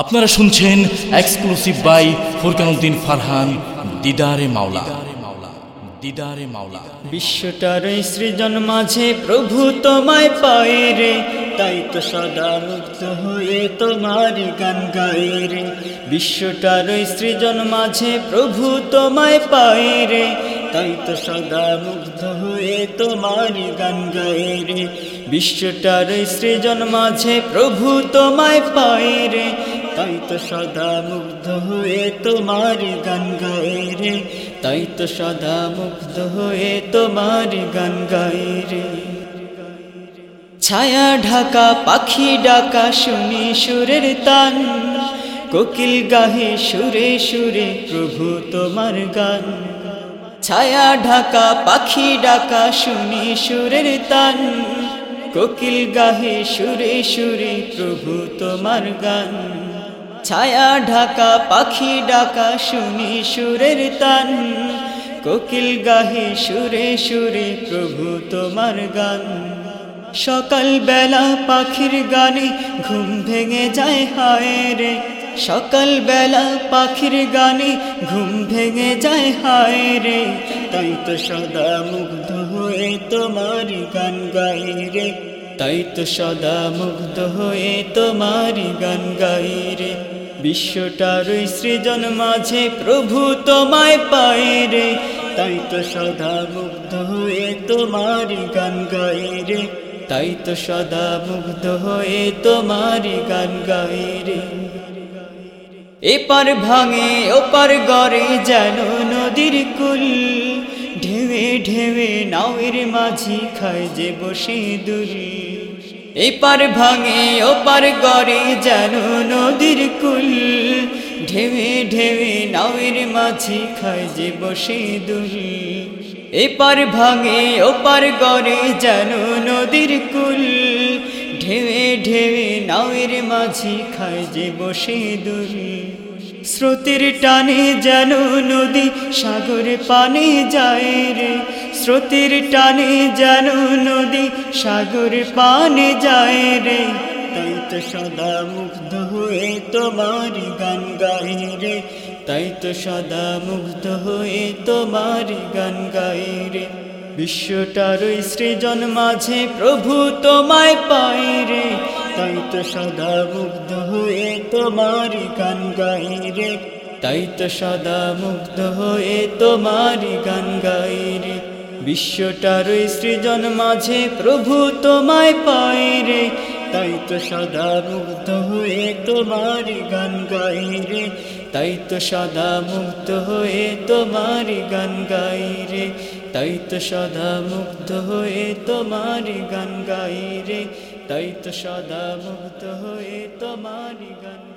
আপনারা শুনছেন exclusive by Furkanuddin Farhan, দিদারে মাওলা। দিদারে মাওলা। বিশ্বটার সৃজন মাঝে প্রভু তোমায় পাই রে, তাই তো সদা মুক্ত হয়ে তোমার গান গাই রে। বিশ্বটার সৃজন মাঝে প্রভু তোমায় পাই রে, তাই তো সদা মুগ্ধ হয়ে তোমার গান গাই রে। বিশ্বটার সৃজন মাঝে প্রভু তোমায় পাই তাই তো সদা মুগ্ধ হয়ে তোমার গান গাই রে। তাই তো সদা মুগ্ধ হয়ে তোমার গান গাই রে। ছায়া ঢাকা, পাখি ডাকা, শুনি সুরের তান কোকিল গাহে সুরে সুরে প্রভু তোমার গান। ছায়া ঢাকা, পাখি ডাকা, শুনি সুরের তান কোকিল গাহে সুরে সুরে প্রভু তোমার গান। ছায়া ঢাকা, পাখি ডাকা, শুনি সুরের তান কোকিল গাহে, সুরে সুরে, প্রভু তোমার গান। সকাল বেলা পাখির গানে, ঘুম ভেঙে যায় হায় রে। সকাল বেলা পাখির গানে, ঘুম ভেঙে যায় হায় রে। তাই তো সদা মুগ্ধ হয়ে তোমার গান গাই রে। তাই তো সদা মুগ্ধ হয়ে তোমার গান গাই রে। বিশ্বটার সৃজন মাঝে প্রভু তোমায় পায় রে। তাই তো সদা মুগ্ধ হয়ে তোমার গান গাই রে। তাই তো সদা মুগ্ধ হয়ে তোমার গান গাই রে। এপার ভাঙে, ওপার গড়ে যেন নদীর কুল। ঢেউে ঢেউে নাওয়ের মাঝি খায় যে বসে দুরি এপার ভাঙে ওপার গড়ে যেন নদীর কুল। ঢেউে ঢেউে নাওয়ের মাঝি খায় যে বসে দুরি এপার ভাঙে ওপার গড়ে যেন নদীর কুল। ঢেউে ঢেউে নাওয়ের মাঝি খায় যে বসে দুরি স্রোতের টানে যেন নদী সাগরে পানে যায় রে। স্রোতের টানে যেন নদী সাগরে পানে যায় রে। তাই তো সদা মুগ্ধ হয়ে তোমার গান গাই রে। তাই তো সদা মুগ্ধ হয়ে তোমার গান গাই রে। বিশ্বটার সৃজন মাঝে প্রভু তোমায় পাই রে। তাই তো সদা মুগ্ধ হয়ে তোমার গান গাই রে। তাই তো সদা মুগ্ধ হয়ে তোমার গান গাই রে। বিশ্বটার সৃজন মাঝে প্রভু তোমায় পাই রে। তাই তো সদা মুগ্ধ হয়ে তোমার গান গাই রে। তাই তো সদা মুগ্ধ হয়ে তোমার গান গাই রে। তাই তো সদা মুগ্ধ হয়ে তোমার গান গাই রে। তাই তো সদা মুগ্ধ হয়ে তোমারি গান